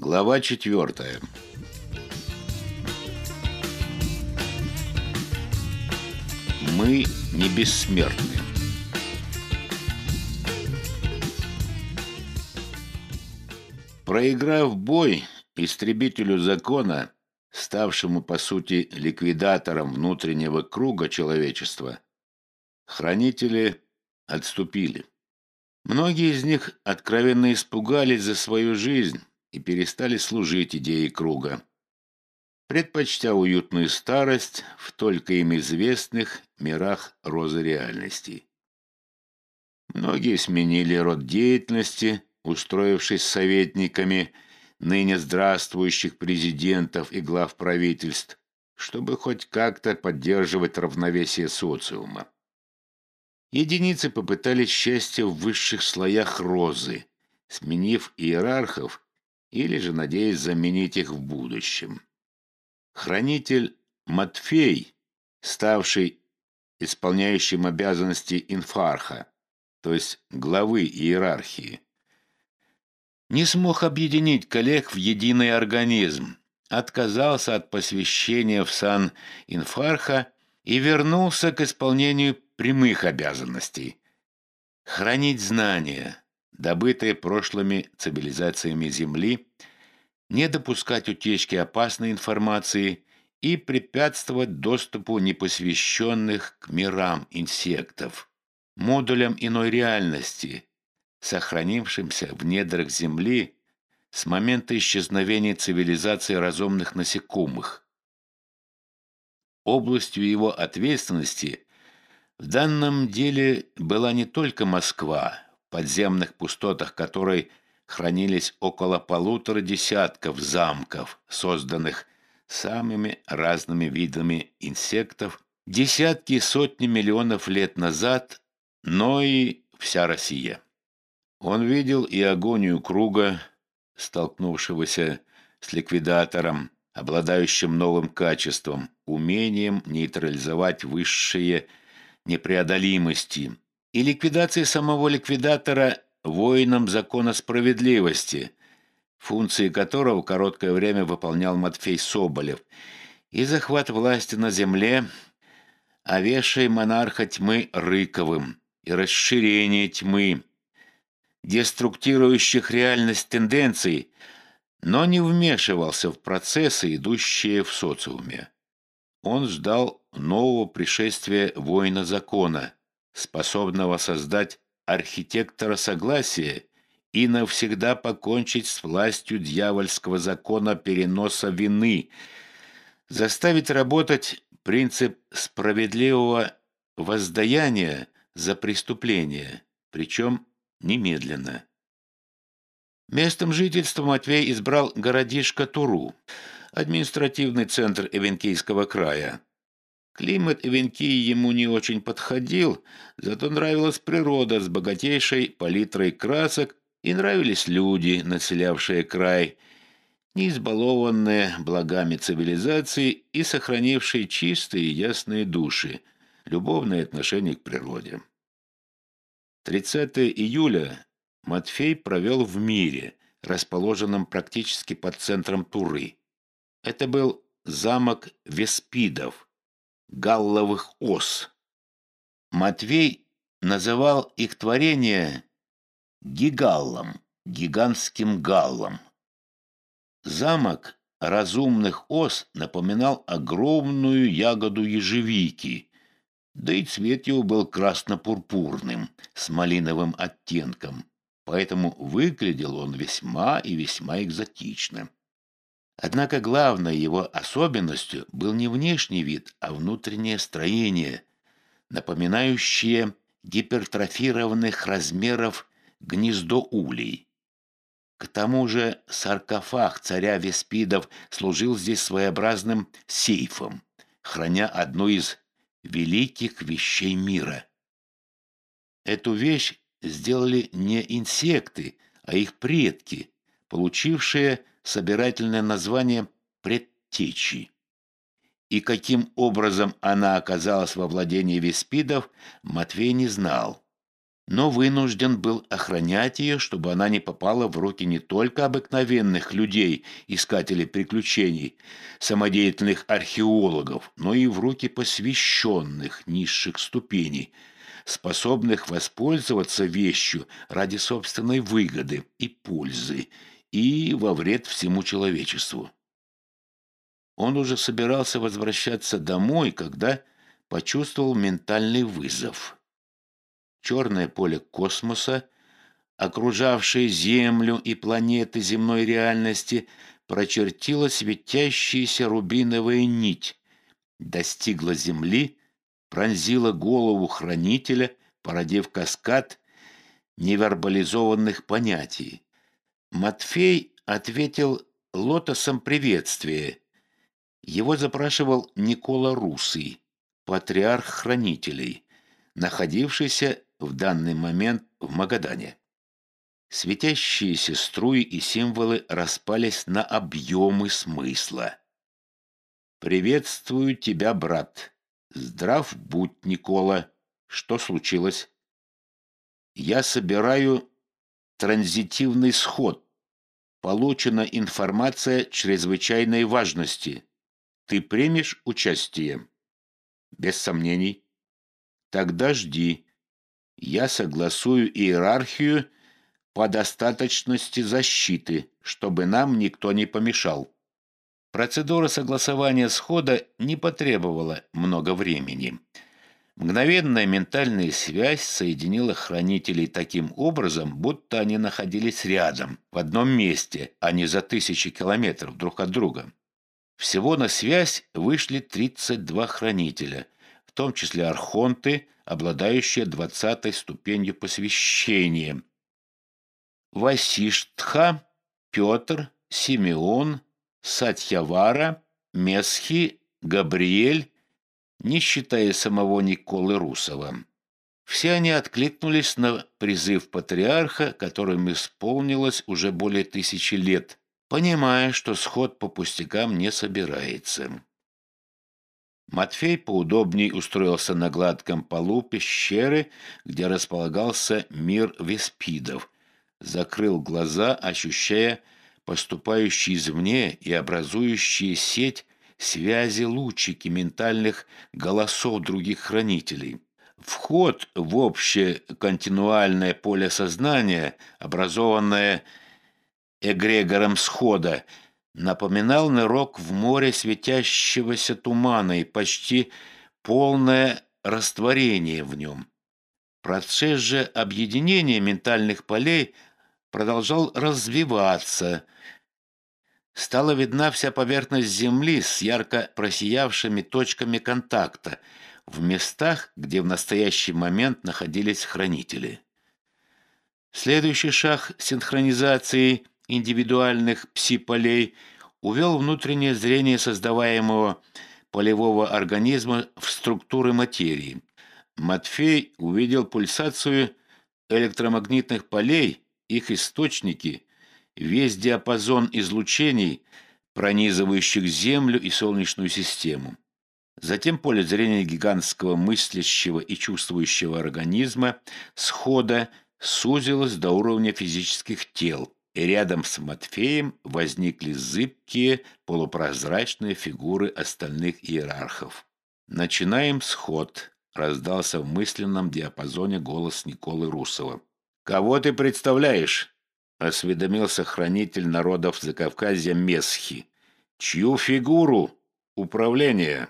Глава четвертая. Мы не бессмертны. Проиграв бой истребителю закона, ставшему по сути ликвидатором внутреннего круга человечества, хранители отступили. Многие из них откровенно испугались за свою жизнь и перестали служить идее круга, предпочтя уютную старость в только им известных мирах розы реальностей. Многие сменили род деятельности, устроившись советниками ныне здравствующих президентов и глав правительств, чтобы хоть как-то поддерживать равновесие социума. Единицы попытались счастье в высших слоях розы, сменив иерархов или же надеясь заменить их в будущем. Хранитель Матфей, ставший исполняющим обязанности инфарха, то есть главы иерархии, не смог объединить коллег в единый организм, отказался от посвящения в сан инфарха и вернулся к исполнению прямых обязанностей – хранить знания, добытые прошлыми цивилизациями Земли, не допускать утечки опасной информации и препятствовать доступу непосвященных к мирам инсектов, модулям иной реальности, сохранившимся в недрах Земли с момента исчезновения цивилизации разумных насекомых. Областью его ответственности в данном деле была не только Москва, подземных пустотах которой хранились около полутора десятков замков, созданных самыми разными видами инсектов десятки и сотни миллионов лет назад, но и вся Россия. Он видел и агонию круга, столкнувшегося с ликвидатором, обладающим новым качеством, умением нейтрализовать высшие непреодолимости – и ликвидации самого ликвидатора воином закона справедливости, функции которого короткое время выполнял Матфей Соболев, и захват власти на земле, овешай монарха тьмы Рыковым, и расширение тьмы, деструктирующих реальность тенденций, но не вмешивался в процессы, идущие в социуме. Он ждал нового пришествия воина закона – способного создать архитектора согласия и навсегда покончить с властью дьявольского закона переноса вины, заставить работать принцип справедливого воздаяния за преступление, причем немедленно. Местом жительства Матвей избрал городишко Туру, административный центр Эвенкийского края, Климат Ивенкии ему не очень подходил, зато нравилась природа с богатейшей палитрой красок и нравились люди, населявшие край, не избалованные благами цивилизации и сохранившие чистые и ясные души, любовное отношение к природе. 30 июля Матфей провел в мире, расположенном практически под центром Туры. Это был замок Веспидов – галловых ос. Матвей называл их творение гигаллом, гигантским галлом. Замок разумных ос напоминал огромную ягоду ежевики, да и цвет его был красно-пурпурным, с малиновым оттенком, поэтому выглядел он весьма и весьма экзотично. Однако главной его особенностью был не внешний вид, а внутреннее строение, напоминающее гипертрофированных размеров гнездо улей. К тому же саркофаг царя Веспидов служил здесь своеобразным сейфом, храня одну из великих вещей мира. Эту вещь сделали не инсекты, а их предки, получившие собирательное название «предтечи». И каким образом она оказалась во владении Веспидов, Матвей не знал. но вынужден был охранять ее, чтобы она не попала в руки не только обыкновенных людей, искателей приключений, самодеятельных археологов, но и в руки посвященных низших ступеней, способных воспользоваться вещью ради собственной выгоды и пользы и во вред всему человечеству. Он уже собирался возвращаться домой, когда почувствовал ментальный вызов. Черное поле космоса, окружавшее Землю и планеты земной реальности, прочертила светящаяся рубиновая нить, достигла Земли, пронзила голову хранителя, породив каскад невербализованных понятий. Матфей ответил лотосом приветствия. Его запрашивал Никола Русый патриарх хранителей, находившийся в данный момент в Магадане. Светящиеся струи и символы распались на объемы смысла. «Приветствую тебя, брат. Здрав будь, Никола. Что случилось?» «Я собираю транзитивный сход. Получена информация чрезвычайной важности. Ты примешь участие?» Без сомнений. Тогда жди. Я согласую иерархию по достаточности защиты, чтобы нам никто не помешал. Процедура согласования схода не потребовала много времени. Мгновенная ментальная связь соединила хранителей таким образом, будто они находились рядом, в одном месте, а не за тысячи километров друг от друга. Всего на связь вышли 32 хранителя, в том числе архонты, обладающие двадцатой ступенью посвящения. Васиштха, Петр, Симеон, Сатьявара, Месхи, Габриэль, не считая самого Николы Русова. Все они откликнулись на призыв патриарха, которым исполнилось уже более тысячи лет, понимая, что сход по пустякам не собирается. Матфей поудобней устроился на гладком полу пещеры, где располагался мир веспидов, закрыл глаза, ощущая поступающие извне и образующие сеть связи лучики ментальных голосов других хранителей. Вход в общее континуальное поле сознания, образованное эгрегором схода, напоминал нырок в море светящегося тумана и почти полное растворение в нем. Процесс же объединения ментальных полей продолжал развиваться. Стала видна вся поверхность Земли с ярко просиявшими точками контакта в местах, где в настоящий момент находились хранители. Следующий шаг синхронизации – индивидуальных пси-полей увел внутреннее зрение создаваемого полевого организма в структуры материи. Матфей увидел пульсацию электромагнитных полей, их источники, весь диапазон излучений, пронизывающих Землю и Солнечную систему. Затем поле зрения гигантского мыслящего и чувствующего организма схода сузилось до уровня физических тел – и рядом с Матфеем возникли зыбкие полупрозрачные фигуры остальных иерархов. «Начинаем сход», — раздался в мысленном диапазоне голос Николы Русова. «Кого ты представляешь?» — осведомился хранитель народов Закавказья Месхи. «Чью фигуру? Управление?»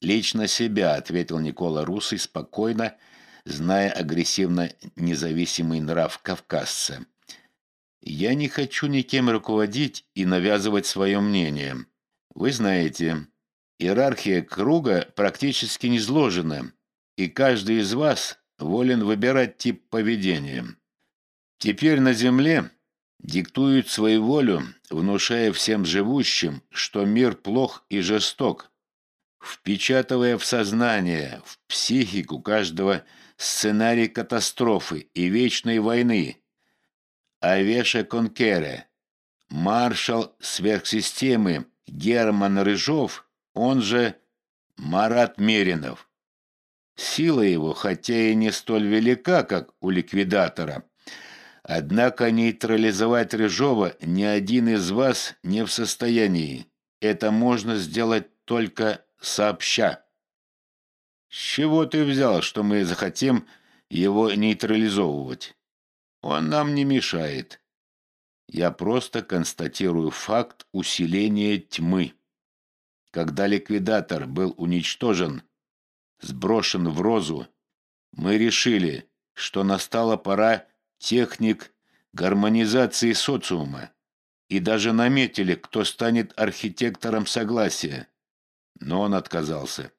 «Лично себя», — ответил Никола Русый спокойно, зная агрессивно независимый нрав кавказца. Я не хочу никем руководить и навязывать свое мнение. Вы знаете, иерархия круга практически не сложена, и каждый из вас волен выбирать тип поведения. Теперь на Земле диктуют свою волю, внушая всем живущим, что мир плох и жесток, впечатывая в сознание, в психику каждого сценарий катастрофы и вечной войны, Авеша Конкере, маршал сверхсистемы Герман Рыжов, он же Марат Меринов. Сила его, хотя и не столь велика, как у ликвидатора, однако нейтрализовать Рыжова ни один из вас не в состоянии. Это можно сделать только сообща. С чего ты взял, что мы захотим его нейтрализовывать? Он нам не мешает. Я просто констатирую факт усиления тьмы. Когда ликвидатор был уничтожен, сброшен в розу, мы решили, что настала пора техник гармонизации социума и даже наметили, кто станет архитектором согласия. Но он отказался.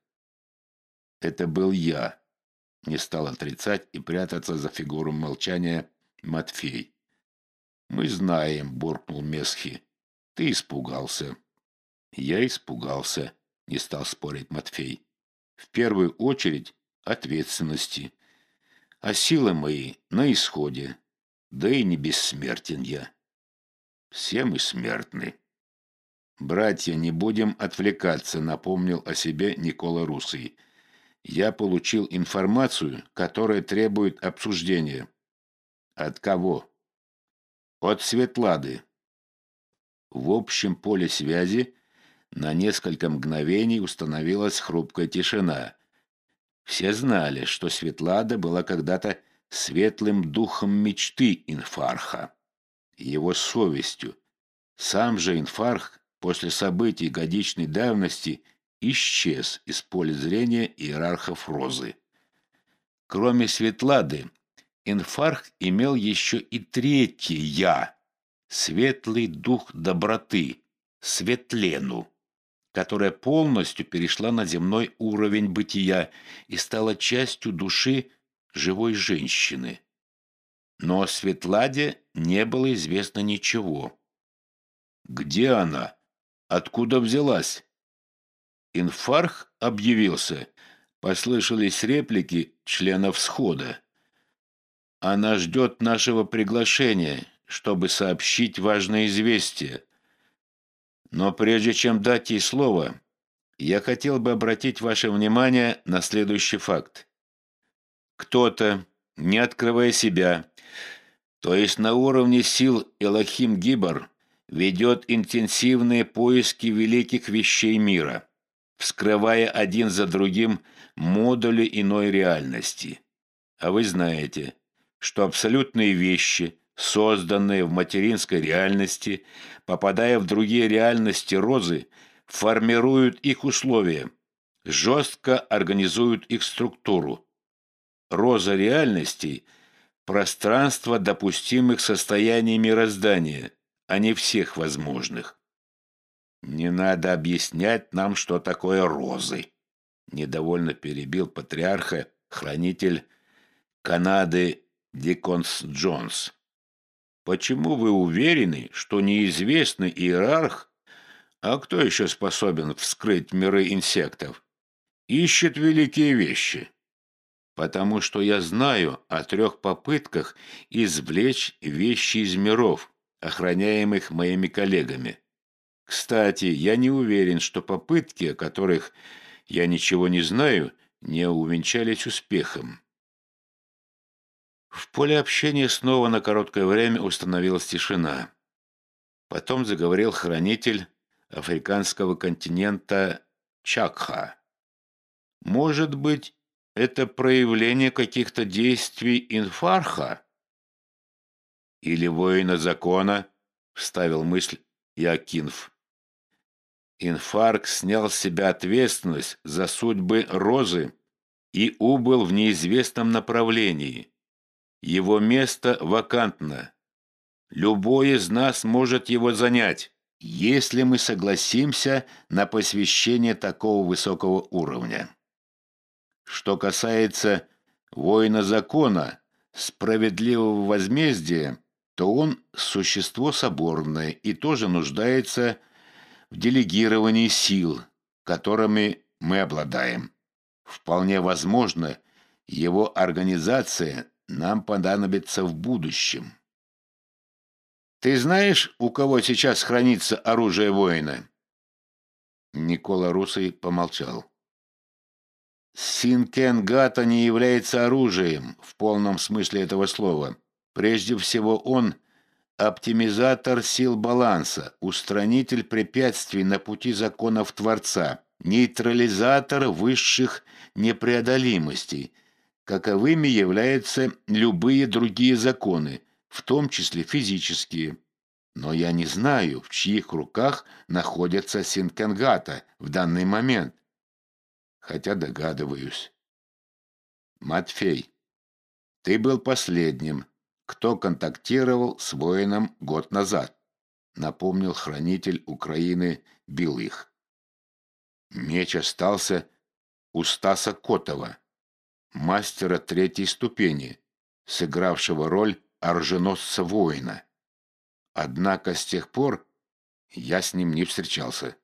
Это был я. Не стал отрицать и прятаться за фигуру молчания Матфей. «Мы знаем», — буркнул Месхи. «Ты испугался». «Я испугался», — не стал спорить Матфей. «В первую очередь ответственности. А силы мои на исходе. Да и не бессмертен я. Все мы смертны». «Братья, не будем отвлекаться», — напомнил о себе Никола Русый. «Я получил информацию, которая требует обсуждения». «От кого?» «От Светлады». В общем поле связи на несколько мгновений установилась хрупкая тишина. Все знали, что Светлада была когда-то светлым духом мечты Инфарха, его совестью. Сам же Инфарх после событий годичной давности исчез из поля зрения иерархов Розы. Кроме Светлады, Инфарх имел еще и третье «я» — светлый дух доброты, Светлену, которая полностью перешла на земной уровень бытия и стала частью души живой женщины. Но о Светладе не было известно ничего. Где она? Откуда взялась? Инфарх объявился. Послышались реплики членов схода. Она ждет нашего приглашения, чтобы сообщить важное известие. Но прежде чем дать ей слово, я хотел бы обратить ваше внимание на следующий факт. Кто-то, не открывая себя, то есть на уровне сил Элохим Гибор, ведет интенсивные поиски великих вещей мира, вскрывая один за другим модули иной реальности. А вы знаете, что абсолютные вещи, созданные в материнской реальности, попадая в другие реальности розы, формируют их условия, жестко организуют их структуру. Роза реальностей – пространство допустимых состояний мироздания – а не всех возможных. «Не надо объяснять нам, что такое розы», — недовольно перебил патриарха хранитель Канады Диконс Джонс. «Почему вы уверены, что неизвестный иерарх, а кто еще способен вскрыть миры инсектов, ищет великие вещи?» «Потому что я знаю о трех попытках извлечь вещи из миров», охраняемых моими коллегами. Кстати, я не уверен, что попытки, о которых я ничего не знаю, не увенчались успехом. В поле общения снова на короткое время установилась тишина. Потом заговорил хранитель африканского континента Чакха. Может быть, это проявление каких-то действий инфарха? или воина закона, вставил мысль Якинф. Инфарк снял с себя ответственность за судьбы Розы и убыл в неизвестном направлении. Его место вакантно. Любой из нас может его занять, если мы согласимся на посвящение такого высокого уровня. Что касается воина закона, справедливого возмездия, то он существо соборное и тоже нуждается в делегировании сил, которыми мы обладаем. Вполне возможно, его организация нам понадобится в будущем. Ты знаешь, у кого сейчас хранится оружие воина? Никола Русый помолчал. Синкенгата не является оружием в полном смысле этого слова. Прежде всего он – оптимизатор сил баланса, устранитель препятствий на пути законов Творца, нейтрализатор высших непреодолимостей. Каковыми являются любые другие законы, в том числе физические. Но я не знаю, в чьих руках находится Синкенгата в данный момент хотя догадываюсь. Матфей, ты был последним, кто контактировал с воином год назад, напомнил хранитель Украины Билых. Меч остался у Стаса Котова, мастера третьей ступени, сыгравшего роль оруженосца воина. Однако с тех пор я с ним не встречался.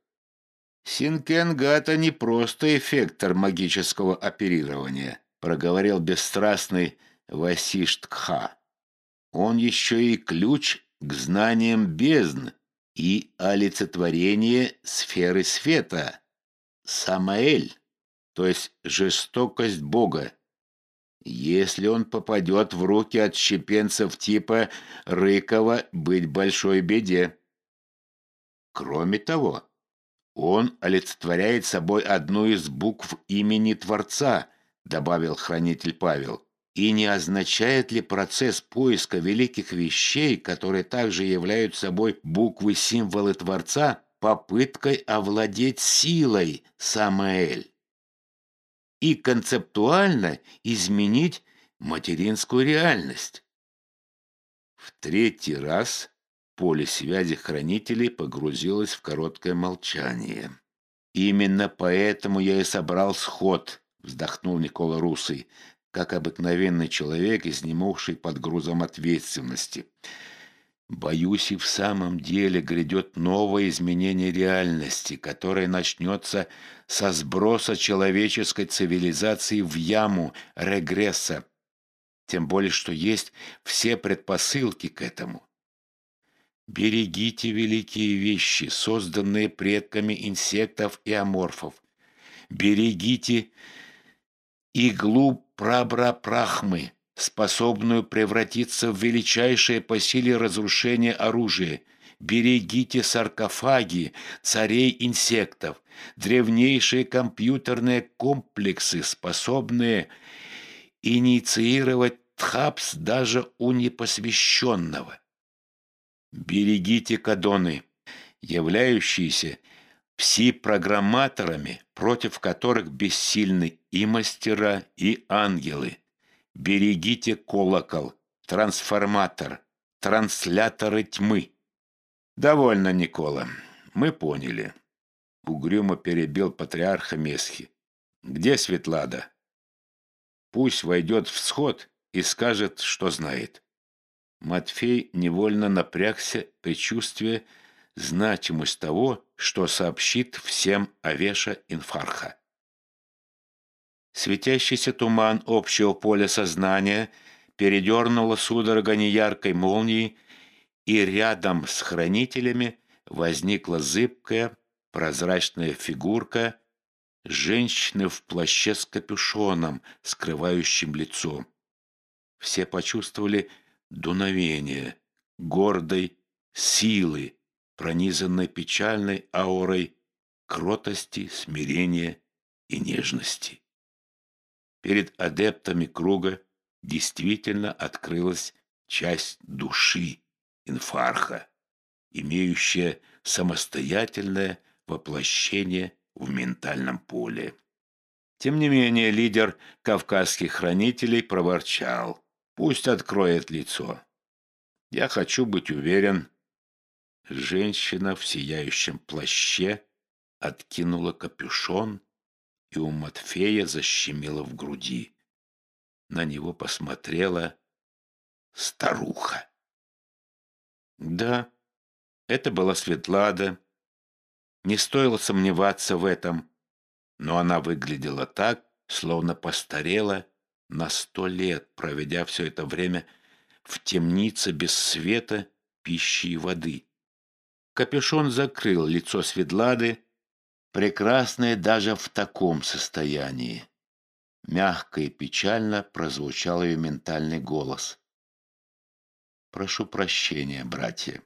«Синкенгата не просто эффектор магического оперирования», проговорил бесстрастный Васиштха. «Он еще и ключ к знаниям бездн и олицетворение сферы света. Самаэль, то есть жестокость Бога. Если он попадет в руки отщепенцев типа Рыкова, быть большой беде. Кроме того, он олицетворяет собой одну из букв имени Творца, добавил хранитель Павел. И не означает ли процесс поиска великих вещей, которые также являются собой буквы-символы Творца, попыткой овладеть силой Самаэль? И концептуально изменить материнскую реальность. В третий раз Поле связи хранителей погрузилось в короткое молчание. «Именно поэтому я и собрал сход», — вздохнул Никола Русый, как обыкновенный человек, изнемогший под грузом ответственности. «Боюсь, и в самом деле грядет новое изменение реальности, которое начнется со сброса человеческой цивилизации в яму регресса, тем более что есть все предпосылки к этому. Берегите великие вещи, созданные предками инсектов и аморфов. Берегите иглу прабрапрахмы, способную превратиться в величайшее по силе разрушения оружие. Берегите саркофаги царей инсектов, древнейшие компьютерные комплексы, способные инициировать тхапс даже у непосвященного. Берегите кадоны, являющиеся пси-программаторами, против которых бессильны и мастера, и ангелы. Берегите колокол, трансформатор, трансляторы тьмы. Довольно, Никола, мы поняли. Угрюмо перебил патриарха Месхи. Где Светлада? Пусть войдет в сход и скажет, что знает. Матфей невольно напрягся, предчувствуя значимость того, что сообщит всем Авеша Инфарха. Светящийся туман общего поля сознания передернуло судорога неяркой молнии, и рядом с хранителями возникла зыбкая прозрачная фигурка женщины в плаще с капюшоном, скрывающим лицо. Все почувствовали дуновение гордой силы, пронизанной печальной аурой кротости, смирения и нежности. Перед адептами круга действительно открылась часть души инфарха, имеющая самостоятельное воплощение в ментальном поле. Тем не менее, лидер кавказских хранителей проворчал. Пусть откроет лицо. Я хочу быть уверен. Женщина в сияющем плаще откинула капюшон, и у Матфея защемило в груди. На него посмотрела старуха. Да, это была Светлада. Не стоило сомневаться в этом, но она выглядела так, словно постарела на сто лет, проведя все это время в темнице без света, пищи и воды. Капюшон закрыл лицо Светлады, прекрасное даже в таком состоянии. Мягко и печально прозвучал ее ментальный голос. «Прошу прощения, братья.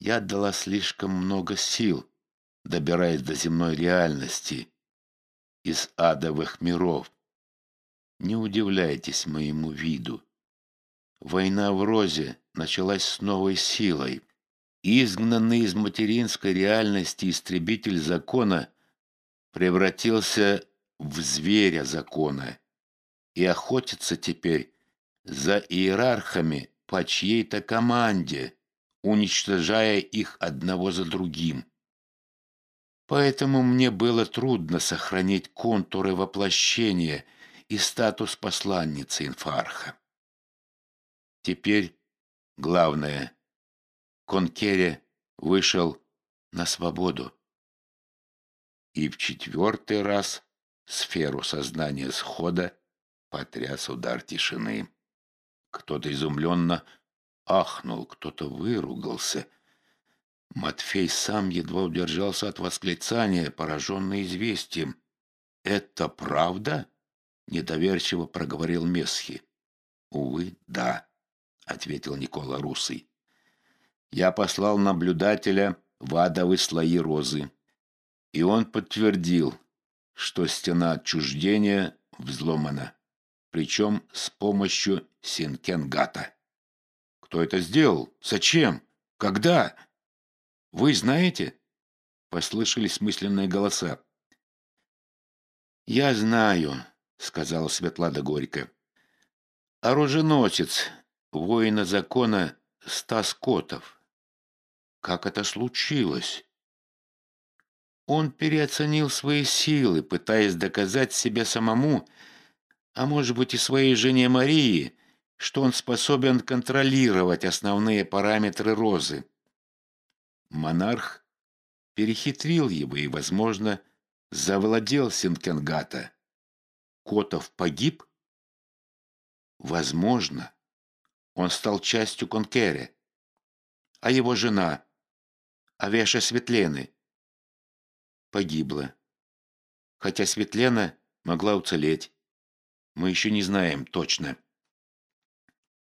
Я отдала слишком много сил, добираясь до земной реальности из адовых миров. Не удивляйтесь моему виду. Война в Розе началась с новой силой. Изгнанный из материнской реальности истребитель закона превратился в зверя закона и охотится теперь за иерархами по чьей-то команде, уничтожая их одного за другим. Поэтому мне было трудно сохранить контуры воплощения и статус посланницы инфарха. Теперь главное, Конкере вышел на свободу. И в четвертый раз сферу сознания схода потряс удар тишины. Кто-то изумленно ахнул, кто-то выругался. Матфей сам едва удержался от восклицания, пораженный известием. «Это правда?» — недоверчиво проговорил Месхи. «Увы, да», — ответил Никола Русый. «Я послал наблюдателя в адовые слои розы, и он подтвердил, что стена отчуждения взломана, причем с помощью Синкенгата». Кто это сделал? Зачем? Когда? Вы знаете? Послышались мысленные голоса. Я знаю, сказала Светлана горько. Оруженосец, воина закона Стас Котов. Как это случилось? Он переоценил свои силы, пытаясь доказать себе самому, а может быть и своей жене Марии, что он способен контролировать основные параметры розы. Монарх перехитрил его и, возможно, завладел Синкенгата. Котов погиб? Возможно. Он стал частью Конкере. А его жена, Авеша Светлены, погибла. Хотя Светлена могла уцелеть. Мы еще не знаем точно.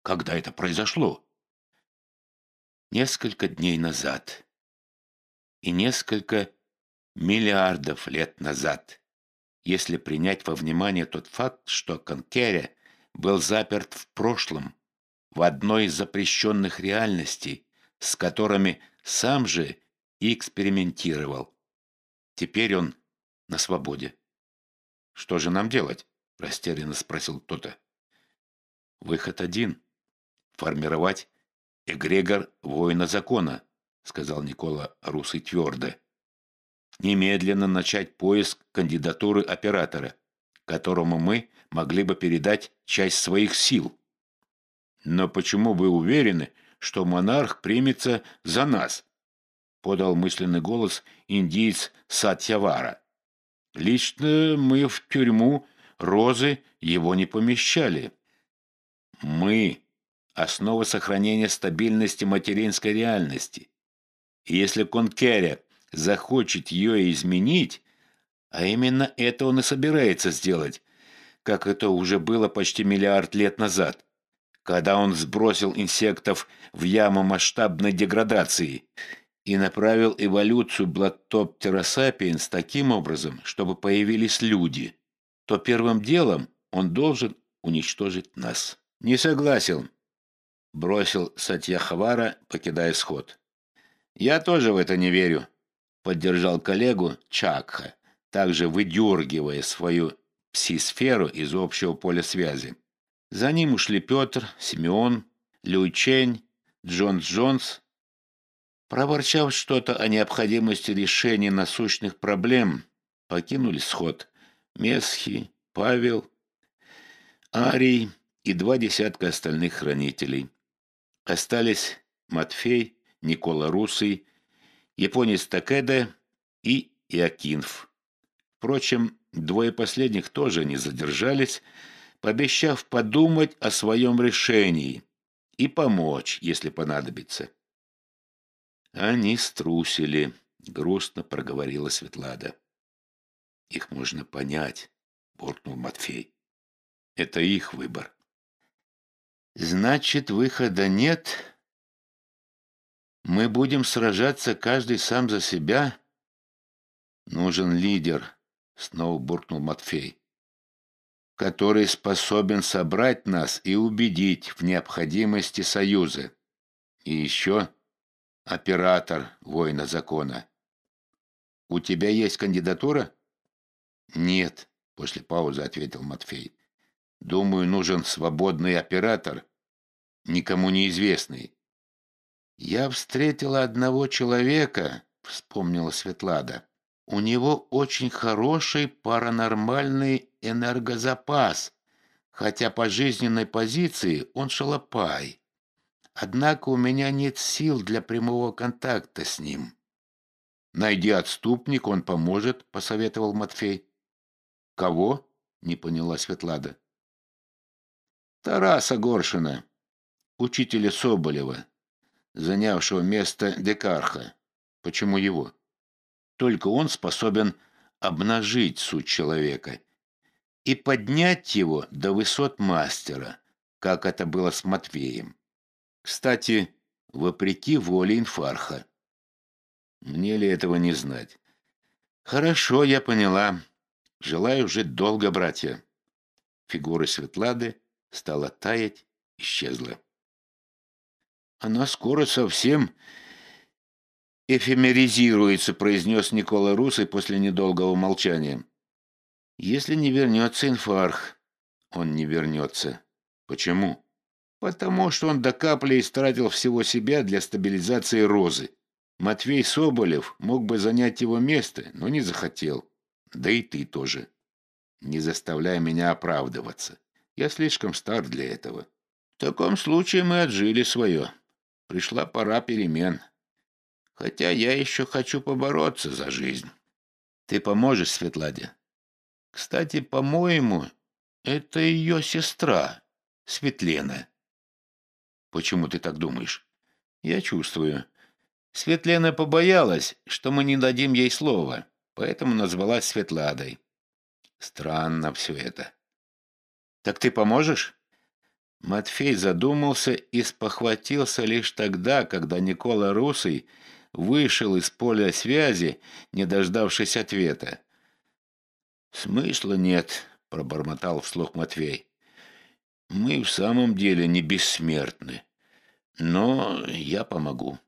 Когда это произошло? Несколько дней назад. И несколько миллиардов лет назад, если принять во внимание тот факт, что Конкере был заперт в прошлом, в одной из запрещенных реальностей, с которыми сам же и экспериментировал. Теперь он на свободе. «Что же нам делать?» – растерянно спросил кто-то. «Выход один формировать эгрегор воина закона», — сказал Никола Русый твердо. «Немедленно начать поиск кандидатуры оператора, которому мы могли бы передать часть своих сил». «Но почему вы уверены, что монарх примется за нас?» — подал мысленный голос индиец Сатьявара. «Лично мы в тюрьму Розы его не помещали». «Мы основа сохранения стабильности материнской реальности. И если Конкере захочет ее изменить, а именно это он и собирается сделать, как это уже было почти миллиард лет назад, когда он сбросил инсектов в яму масштабной деградации и направил эволюцию Блаттоптера сапиенс таким образом, чтобы появились люди, то первым делом он должен уничтожить нас. Не согласен, бросил Сатьяхвара, покидая сход. «Я тоже в это не верю», — поддержал коллегу Чакха, также выдергивая свою пси-сферу из общего поля связи. За ним ушли Петр, Симеон, Люйчень, Джон Джонс. Проворчав что-то о необходимости решения насущных проблем, покинули сход Месхи, Павел, Арий и два десятка остальных хранителей. Остались Матфей, Никола Русый, японец Такеда и Иокинф. Впрочем, двое последних тоже не задержались, пообещав подумать о своем решении и помочь, если понадобится. Они струсили, грустно проговорила Светлада. Их можно понять, буркнул Матфей. Это их выбор. Значит, выхода нет. Мы будем сражаться каждый сам за себя. Нужен лидер, снова буркнул Матфей, который способен собрать нас и убедить в необходимости союза. И еще оператор воина закона. У тебя есть кандидатура? Нет, после паузы ответил Матфей. Думаю, нужен свободный оператор, никому неизвестный. Я встретила одного человека, вспомнила Светлада. У него очень хороший паранормальный энергозапас, хотя по жизненной позиции он шалопай. Однако у меня нет сил для прямого контакта с ним. «Найди отступник, он поможет», — посоветовал Матфей. «Кого?» — не поняла Светлада. Тараса Горшина, учителя Соболева, занявшего место Декарха. Почему его? Только он способен обнажить суть человека и поднять его до высот мастера, как это было с Матвеем. Кстати, вопреки воле инфарха. Мне ли этого не знать? Хорошо, я поняла. Желаю жить долго, братья. Фигура Светлады стала таять, исчезла. «Она скоро совсем эфемеризируется», — произнес Никола Русый после недолгого молчания. «Если не вернется инфарх, он не вернется. Почему?» «Потому что он до капли истратил всего себя для стабилизации Розы. Матвей Соболев мог бы занять его место, но не захотел. Да и ты тоже. Не заставляй меня оправдываться. Я слишком стар для этого. В таком случае мы отжили свое. Пришла пора перемен. Хотя я еще хочу побороться за жизнь. Ты поможешь Светладе? Кстати, по-моему, это ее сестра, Светлена. Почему ты так думаешь? Я чувствую. Светлена побоялась, что мы не дадим ей слова, поэтому назвалась Светладой. Странно все это. «Так ты поможешь?» Матфей задумался и спохватился лишь тогда, когда Никола Русый вышел из поля связи, не дождавшись ответа. «Смысла нет», — пробормотал вслух Матвей. «Мы в самом деле не бессмертны, но я помогу».